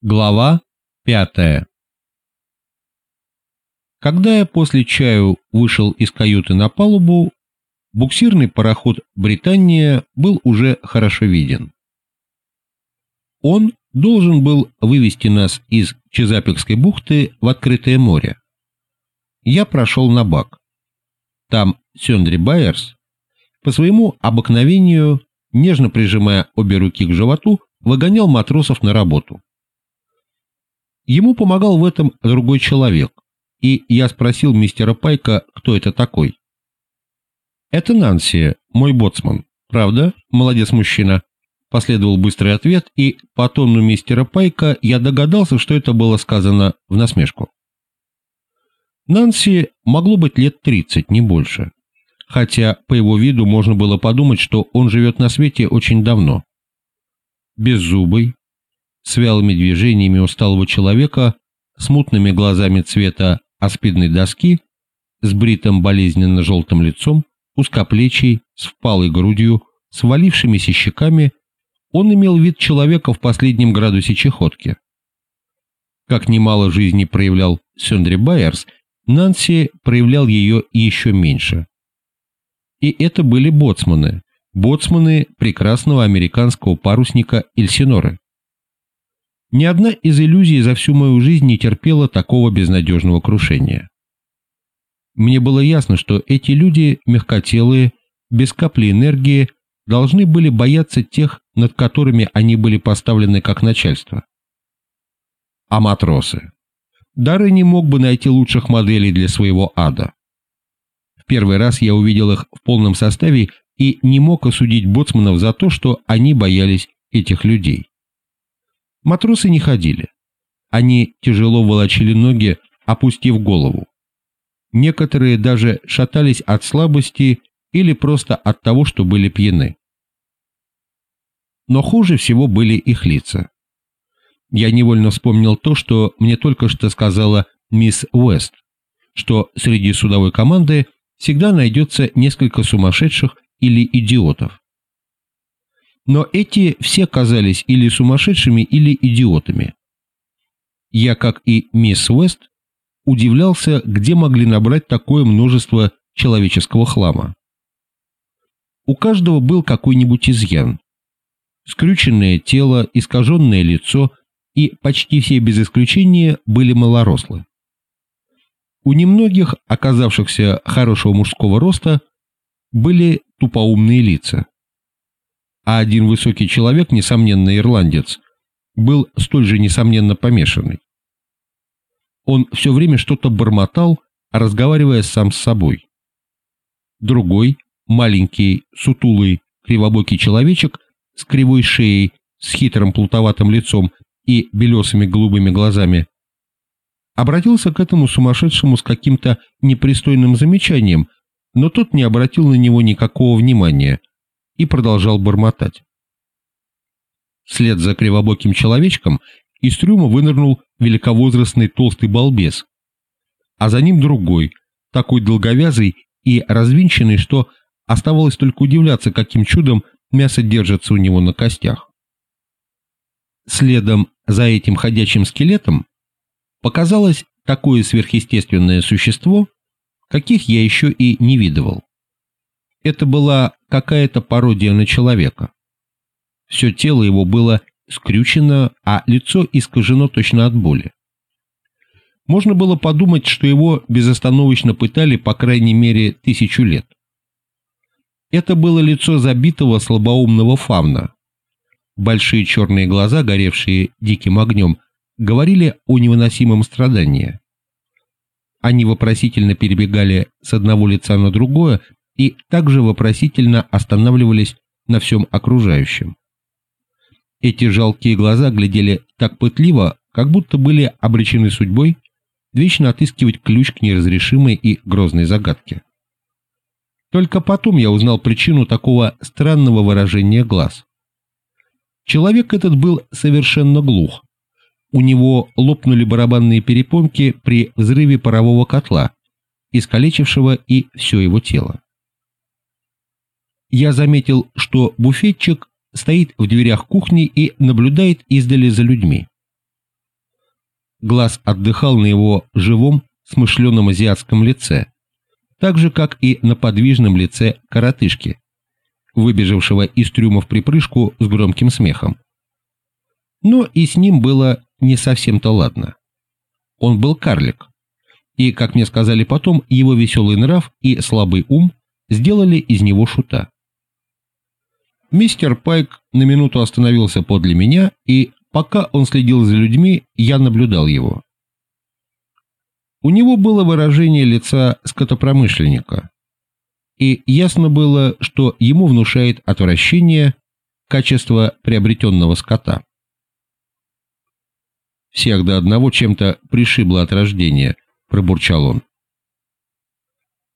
Глава пятая Когда я после чаю вышел из каюты на палубу, буксирный пароход «Британия» был уже хорошо виден. Он должен был вывести нас из Чезапикской бухты в открытое море. Я прошел на бак. Там Сендри Байерс, по своему обыкновению, нежно прижимая обе руки к животу, выгонял матросов на работу. Ему помогал в этом другой человек, и я спросил мистера Пайка, кто это такой. «Это Нанси, мой боцман. Правда? Молодец мужчина». Последовал быстрый ответ, и по тону мистера Пайка я догадался, что это было сказано в насмешку. Нанси могло быть лет 30, не больше. Хотя по его виду можно было подумать, что он живет на свете очень давно. Беззубый, с вялыми движениями усталого человека, смутными глазами цвета аспидной доски, с бритым болезненно-желтым лицом, узкоплечий, с впалой грудью, с валившимися щеками, он имел вид человека в последнем градусе чехотки. Как немало жизни проявлял Сендри Байерс, Нанси проявлял ее еще меньше. И это были боцманы, боцманы прекрасного американского парусника Эльсиноры. Ни одна из иллюзий за всю мою жизнь не терпела такого безнадежного крушения. Мне было ясно, что эти люди, мягкотелые, без капли энергии, должны были бояться тех, над которыми они были поставлены как начальство. А матросы? Дары не мог бы найти лучших моделей для своего ада. В первый раз я увидел их в полном составе и не мог осудить боцманов за то, что они боялись этих людей. Матросы не ходили. Они тяжело волочили ноги, опустив голову. Некоторые даже шатались от слабости или просто от того, что были пьяны. Но хуже всего были их лица. Я невольно вспомнил то, что мне только что сказала мисс Уэст, что среди судовой команды всегда найдется несколько сумасшедших или идиотов. Но эти все казались или сумасшедшими, или идиотами. Я, как и мисс Уэст, удивлялся, где могли набрать такое множество человеческого хлама. У каждого был какой-нибудь изъян. Скрюченное тело, искаженное лицо, и почти все без исключения были малорослы. У немногих, оказавшихся хорошего мужского роста, были тупоумные лица а один высокий человек, несомненно ирландец, был столь же несомненно помешанный. Он все время что-то бормотал, разговаривая сам с собой. Другой, маленький, сутулый, кривобокий человечек с кривой шеей, с хитрым плутоватым лицом и белесыми голубыми глазами, обратился к этому сумасшедшему с каким-то непристойным замечанием, но тот не обратил на него никакого внимания, и продолжал бормотать. Вслед за кривобоким человечком из трюма вынырнул великовозрастный толстый балбес, а за ним другой, такой долговязый и развинченный, что оставалось только удивляться, каким чудом мясо держится у него на костях. Следом за этим ходячим скелетом показалось такое сверхъестественное существо, каких я еще и не видывал. Это была какая-то пародия на человека. Все тело его было скрючено, а лицо искажено точно от боли. Можно было подумать, что его безостановочно пытали по крайней мере тысячу лет. Это было лицо забитого слабоумного фавна. Большие черные глаза, горевшие диким огнем, говорили о невыносимом страдании. Они вопросительно перебегали с одного лица на другое, и также вопросительно останавливались на всем окружающем. Эти жалкие глаза глядели так пытливо, как будто были обречены судьбой вечно отыскивать ключ к неразрешимой и грозной загадке. Только потом я узнал причину такого странного выражения глаз. Человек этот был совершенно глух. У него лопнули барабанные перепонки при взрыве парового котла, искалечившего и все его тело я заметил, что буфетчик стоит в дверях кухни и наблюдает издали за людьми. глаз отдыхал на его живом, смышленном азиатском лице, так же, как и на подвижном лице коротышки, выбежавшего из трюма в припрыжку с громким смехом. Но и с ним было не совсем-то ладно. Он был карлик, и, как мне сказали потом, его веселый нрав и слабый ум сделали из него шута. Мистер Пайк на минуту остановился подле меня, и пока он следил за людьми, я наблюдал его. У него было выражение лица скотопромышленника, и ясно было, что ему внушает отвращение качество приобретенного скота. «Всех до одного чем-то пришибло от рождения», — пробурчал он.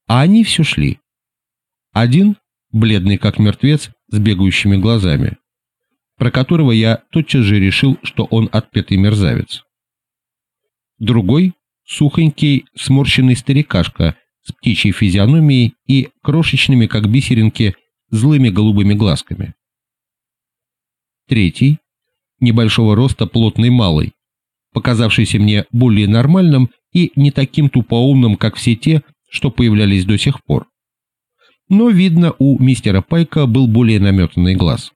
А они все шли. Один, бледный как мертвец, с бегающими глазами, про которого я тотчас же решил, что он отпетый мерзавец. Другой — сухонький, сморщенный старикашка с птичьей физиономией и крошечными, как бисеринки, злыми голубыми глазками. Третий — небольшого роста плотный малый, показавшийся мне более нормальным и не таким тупоумным, как все те, что появлялись до сих пор но, видно, у мистера Пайка был более наметанный глаз.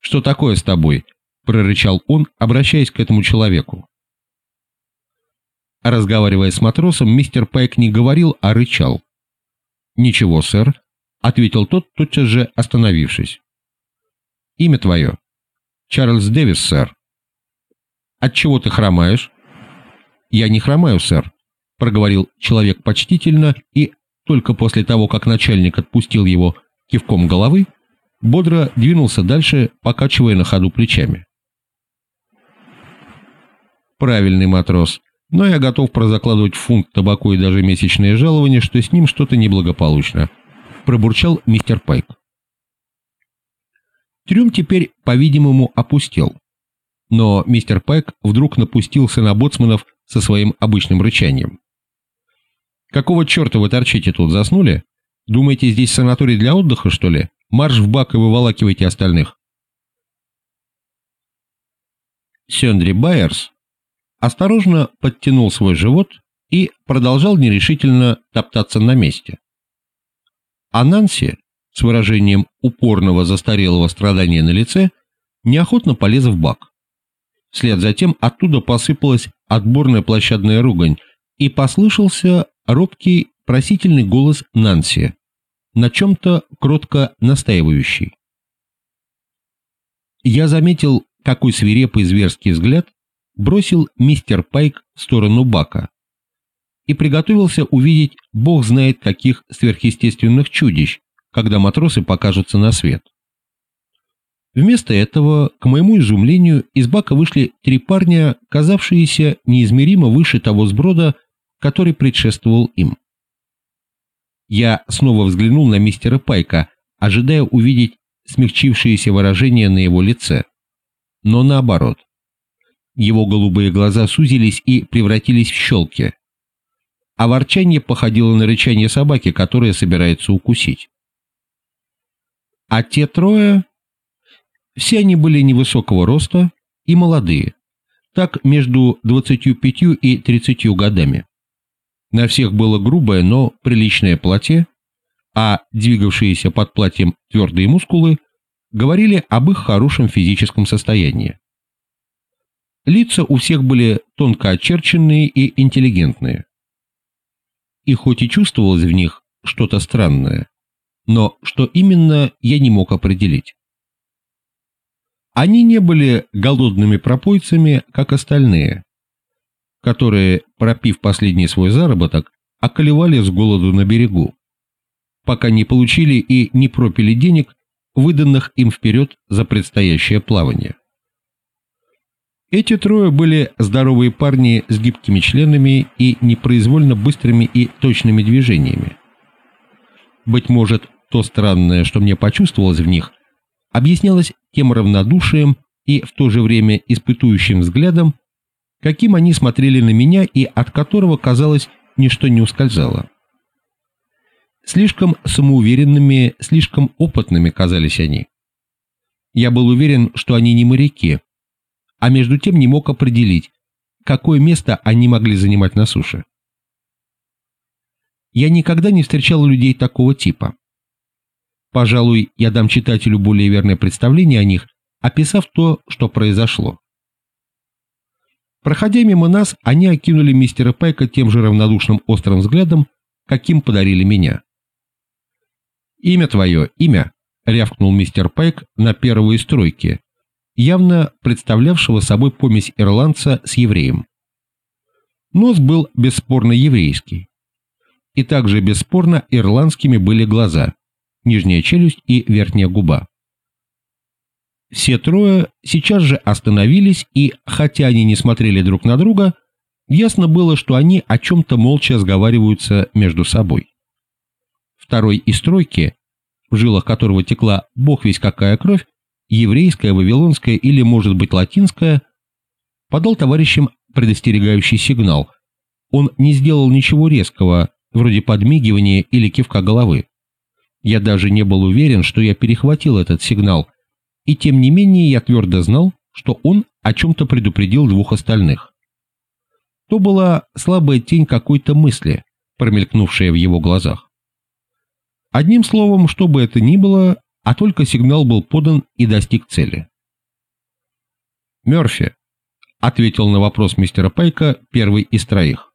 «Что такое с тобой?» — прорычал он, обращаясь к этому человеку. Разговаривая с матросом, мистер Пайк не говорил, а рычал. «Ничего, сэр», — ответил тот, тотчас же остановившись. «Имя твое?» «Чарльз Дэвис, сэр». «Отчего ты хромаешь?» «Я не хромаю, сэр», — проговорил человек почтительно и только после того, как начальник отпустил его кивком головы, бодро двинулся дальше, покачивая на ходу плечами. Правильный матрос, но я готов прозакладывать фунт табаку и даже месячное жалование, что с ним что-то неблагополучно, пробурчал мистер Пайк. Трюм теперь, по-видимому, опустел. Но мистер Пайк вдруг напустился на боцманов со своим обычным рычанием. Какого черта вы торчите тут, заснули? Думаете, здесь санаторий для отдыха, что ли? Марш в бак и выволакивайте остальных. Сендри Байерс осторожно подтянул свой живот и продолжал нерешительно топтаться на месте. А Нанси, с выражением упорного застарелого страдания на лице, неохотно полез в бак. Вслед за тем оттуда посыпалась отборная площадная ругань, и послышался робкий просительный голос Нанси, на чем-то кротко настаивающий. Я заметил, какой свирепый зверский взгляд бросил мистер Пайк в сторону Бака и приготовился увидеть бог знает каких сверхъестественных чудищ, когда матросы покажутся на свет. Вместо этого, к моему изумлению, из бака вышли три парня, казавшиеся неизмеримо выше того сброда, который предшествовал им. Я снова взглянул на мистера Пайка, ожидая увидеть смягчившееся выражение на его лице. Но наоборот. Его голубые глаза сузились и превратились в щелки. А ворчание походило на рычание собаки, которая собирается укусить. А те трое... Все они были невысокого роста и молодые, так между 25 и 30 годами. На всех было грубое, но приличное платье, а двигавшиеся под платьем твердые мускулы говорили об их хорошем физическом состоянии. Лица у всех были тонко очерченные и интеллигентные. И хоть и чувствовалось в них что-то странное, но что именно я не мог определить. Они не были голодными пропойцами, как остальные, которые, пропив последний свой заработок, околевали с голоду на берегу, пока не получили и не пропили денег, выданных им вперед за предстоящее плавание. Эти трое были здоровые парни с гибкими членами и непроизвольно быстрыми и точными движениями. Быть может, то странное, что мне почувствовалось в них, объяснялось тем равнодушием и в то же время испытующим взглядом, каким они смотрели на меня и от которого, казалось, ничто не ускользало. Слишком самоуверенными, слишком опытными казались они. Я был уверен, что они не моряки, а между тем не мог определить, какое место они могли занимать на суше. Я никогда не встречал людей такого типа. Пожалуй, я дам читателю более верное представление о них, описав то, что произошло. Проходя мимо нас, они окинули мистера Пайка тем же равнодушным острым взглядом, каким подарили меня. «Имя твое, имя!» — рявкнул мистер Пайк на первой стройке, явно представлявшего собой помесь ирландца с евреем. Нос был бесспорно еврейский. И также бесспорно ирландскими были глаза, нижняя челюсть и верхняя губа. Все трое сейчас же остановились, и, хотя они не смотрели друг на друга, ясно было, что они о чем-то молча сговариваются между собой. Второй из тройки, в жилах которого текла бог весь какая кровь, еврейская, вавилонская или, может быть, латинская, подал товарищам предостерегающий сигнал. Он не сделал ничего резкого, вроде подмигивания или кивка головы. Я даже не был уверен, что я перехватил этот сигнал, и тем не менее я твердо знал, что он о чем-то предупредил двух остальных. То была слабая тень какой-то мысли, промелькнувшая в его глазах. Одним словом, что бы это ни было, а только сигнал был подан и достиг цели. «Мёрфи», — ответил на вопрос мистера Пайка первый из троих.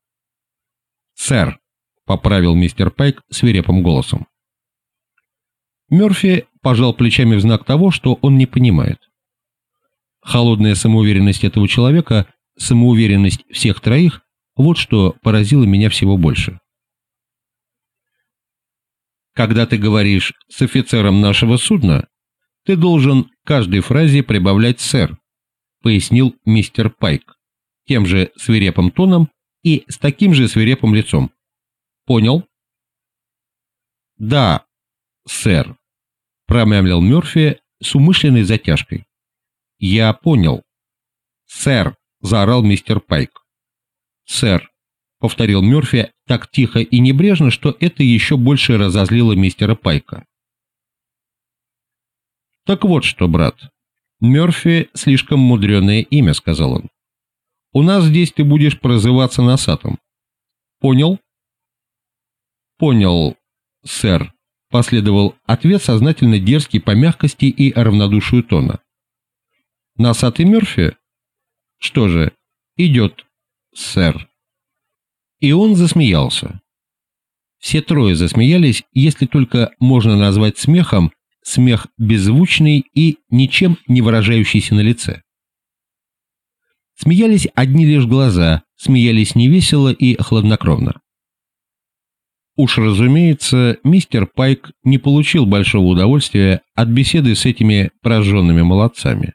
«Сэр», — поправил мистер Пайк свирепым голосом. Мёрфи пожал плечами в знак того, что он не понимает. Холодная самоуверенность этого человека, самоуверенность всех троих, вот что поразило меня всего больше. Когда ты говоришь с офицером нашего судна, ты должен каждой фразе прибавлять «сэр», пояснил мистер Пайк, тем же свирепым тоном и с таким же свирепым лицом. Понял? Да, сэр», — промямлил Мёрфи с умышленной затяжкой. «Я понял». «Сэр», — заорал мистер Пайк. «Сэр», — повторил Мёрфи так тихо и небрежно, что это еще больше разозлило мистера Пайка. «Так вот что, брат. Мёрфи — слишком мудреное имя», — сказал он. «У нас здесь ты будешь прозываться носатым. Понял?» «Понял, сэр», Последовал ответ сознательно дерзкий по мягкости и равнодушию тона. «Носатый Мёрфи?» «Что же, идет, сэр». И он засмеялся. Все трое засмеялись, если только можно назвать смехом смех беззвучный и ничем не выражающийся на лице. Смеялись одни лишь глаза, смеялись невесело и хладнокровно. Уж разумеется, мистер Пайк не получил большого удовольствия от беседы с этими прожженными молодцами.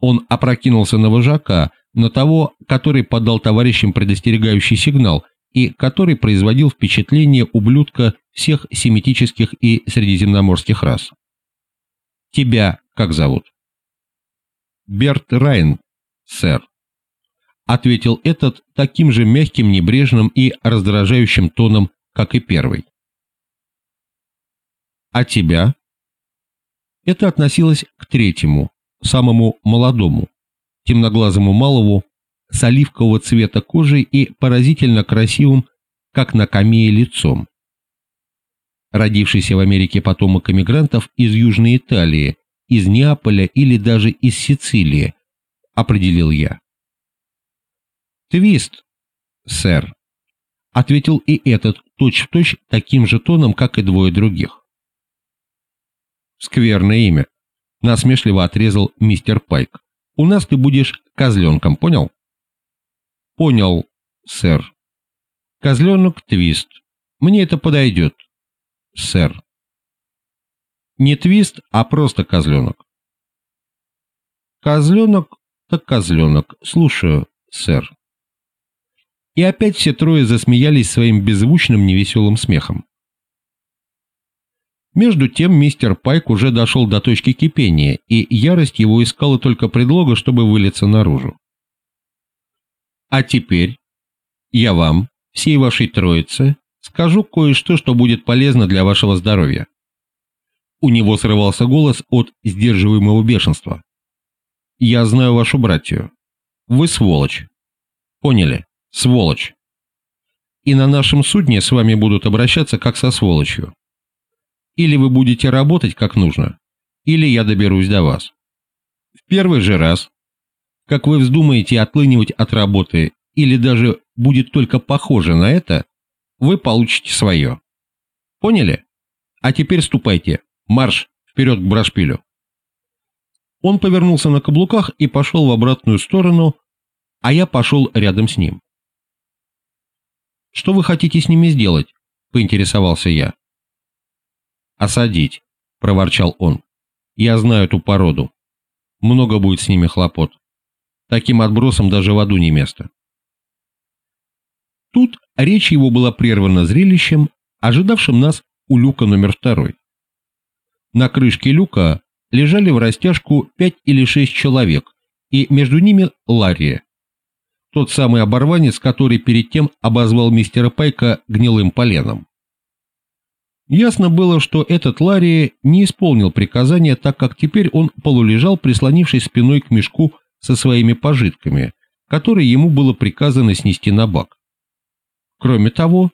Он опрокинулся на вожака, на того, который подал товарищам предостерегающий сигнал и который производил впечатление ублюдка всех семитических и средиземноморских рас. «Тебя как зовут?» «Берт Райн, сэр» ответил этот таким же мягким, небрежным и раздражающим тоном, как и первый. А тебя? Это относилось к третьему, самому молодому, темноглазому малову, с оливкового цвета кожей и поразительно красивым, как на камее, лицом. Родившийся в Америке потомок эмигрантов из Южной Италии, из Неаполя или даже из Сицилии, определил я. «Твист, сэр», — ответил и этот точь-в-точь точь таким же тоном, как и двое других. «Скверное имя», — насмешливо отрезал мистер Пайк. «У нас ты будешь козленком, понял?» «Понял, сэр». «Козленок Твист. Мне это подойдет, сэр». «Не Твист, а просто козленок». «Козленок, так козленок. Слушаю, сэр». И опять все трое засмеялись своим беззвучным невеселым смехом. Между тем мистер Пайк уже дошел до точки кипения, и ярость его искала только предлога, чтобы вылиться наружу. «А теперь я вам, всей вашей троице, скажу кое-что, что будет полезно для вашего здоровья». У него срывался голос от сдерживаемого бешенства. «Я знаю вашу братью. Вы сволочь, Поняли? Сволочь. И на нашем судне с вами будут обращаться как со сволочью. Или вы будете работать как нужно, или я доберусь до вас. В первый же раз, как вы вздумаете отлынивать от работы, или даже будет только похоже на это, вы получите свое. Поняли? А теперь ступайте. Марш вперед к Брашпилю. Он повернулся на каблуках и пошел в обратную сторону, а я пошел рядом с ним. «Что вы хотите с ними сделать?» — поинтересовался я. «Осадить», — проворчал он. «Я знаю эту породу. Много будет с ними хлопот. Таким отбросом даже в аду не место». Тут речь его была прервана зрелищем, ожидавшим нас у люка номер второй. На крышке люка лежали в растяжку пять или шесть человек, и между ними Ларри. Тот самый оборванец, который перед тем обозвал мистера Пайка гнилым поленом. Ясно было, что этот Ларри не исполнил приказания, так как теперь он полулежал, прислонившись спиной к мешку со своими пожитками, которые ему было приказано снести на бак. Кроме того,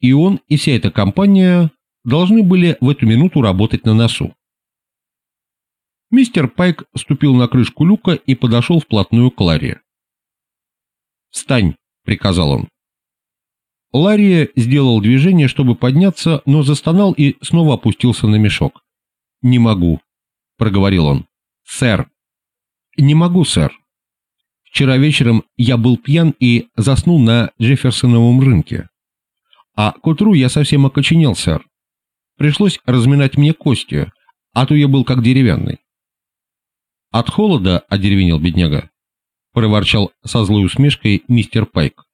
и он, и вся эта компания должны были в эту минуту работать на носу. Мистер Пайк ступил на крышку люка и подошел вплотную к Ларри. «Встань!» — приказал он. Ларри сделал движение, чтобы подняться, но застонал и снова опустился на мешок. «Не могу», — проговорил он. «Сэр». «Не могу, сэр. Вчера вечером я был пьян и заснул на Джефферсоновом рынке. А к утру я совсем окоченел, сэр. Пришлось разминать мне кости, а то я был как деревянный. От холода одеревенел бедняга, проворчал со злой усмешкой мистер Пайк.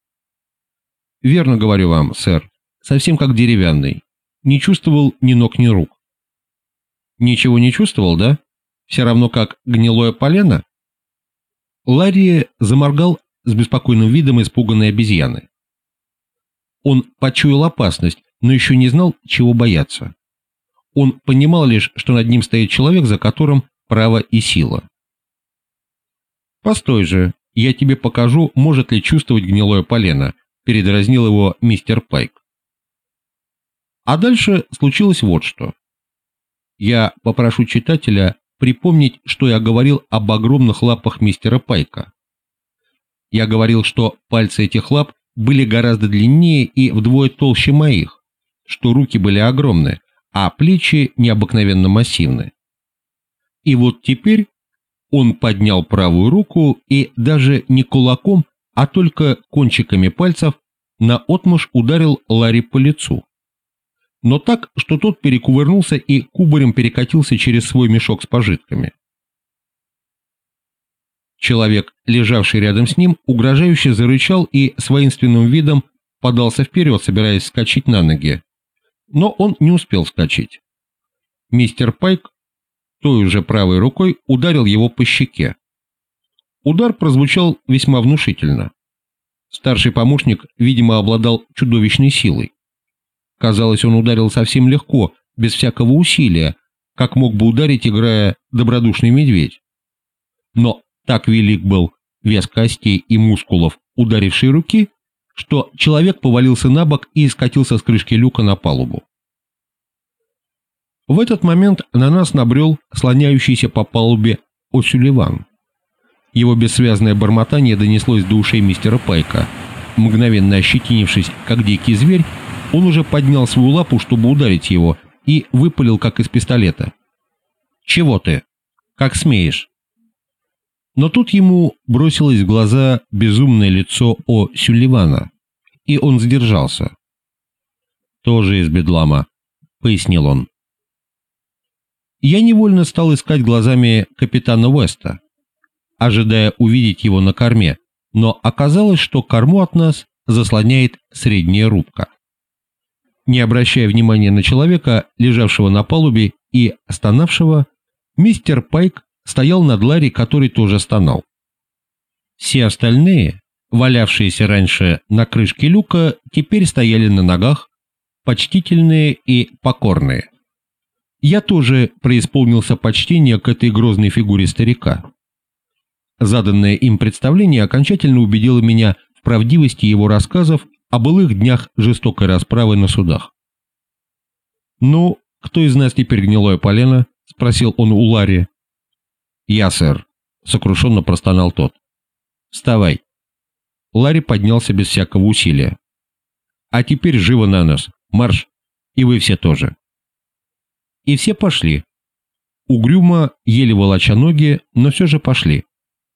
Верно говорю вам, сэр, совсем как деревянный. Не чувствовал ни ног, ни рук. Ничего не чувствовал, да? Все равно как гнилое полено? Ларри заморгал с беспокойным видом испуганной обезьяны. Он почуял опасность, но еще не знал, чего бояться. Он понимал лишь, что над ним стоит человек, за которым право и сила. «Постой же, я тебе покажу, может ли чувствовать гнилое полено», передразнил его мистер Пайк. А дальше случилось вот что. Я попрошу читателя припомнить, что я говорил об огромных лапах мистера Пайка. Я говорил, что пальцы этих лап были гораздо длиннее и вдвое толще моих, что руки были огромные, а плечи необыкновенно массивны. И вот теперь он поднял правую руку и даже не кулаком, а только кончиками пальцев на отмуж ударил Ларри по лицу но так, что тот перекувырнулся и кубарем перекатился через свой мешок с пожитками. Человек, лежавший рядом с ним, угрожающе зарычал и с воинственным видом подался вперед, собираясь скачать на ноги. Но он не успел вскочить. Мистер Пайк той уже правой рукой ударил его по щеке. Удар прозвучал весьма внушительно. Старший помощник, видимо, обладал чудовищной силой. Казалось, он ударил совсем легко, без всякого усилия, как мог бы ударить, играя добродушный медведь. Но так велик был вес костей и мускулов ударившей руки, что человек повалился на бок и скатился с крышки люка на палубу. В этот момент на нас набрел слоняющийся по палубе Осюливан. Его бессвязное бормотание донеслось до ушей мистера Пайка. Мгновенно ощетинившись, как дикий зверь, он уже поднял свою лапу, чтобы ударить его, и выпалил, как из пистолета. «Чего ты? Как смеешь?» Но тут ему бросилось в глаза безумное лицо О. Сюлливана, и он сдержался. «Тоже из бедлама», — пояснил он. Я невольно стал искать глазами капитана Уэста, ожидая увидеть его на корме, но оказалось, что корму от нас заслоняет средняя рубка. Не обращая внимания на человека, лежавшего на палубе и стонавшего, мистер Пайк стоял над Ларри, который тоже стонал. Все остальные, валявшиеся раньше на крышке люка, теперь стояли на ногах, почтительные и покорные. Я тоже преисполнился почтения к этой грозной фигуре старика. Заданное им представление окончательно убедило меня правдивости его рассказов о былых днях жестокой расправы на судах. «Ну, кто из нас теперь гнилое полено?» — спросил он у Ларри. «Я, сэр», — сокрушенно простонал тот. «Вставай». Ларри поднялся без всякого усилия. «А теперь живо на нас. Марш. И вы все тоже». И все пошли. Угрюмо, еле волоча ноги, но все же пошли,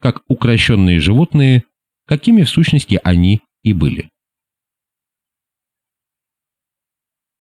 как укращенные животные, какими в сущности они и были.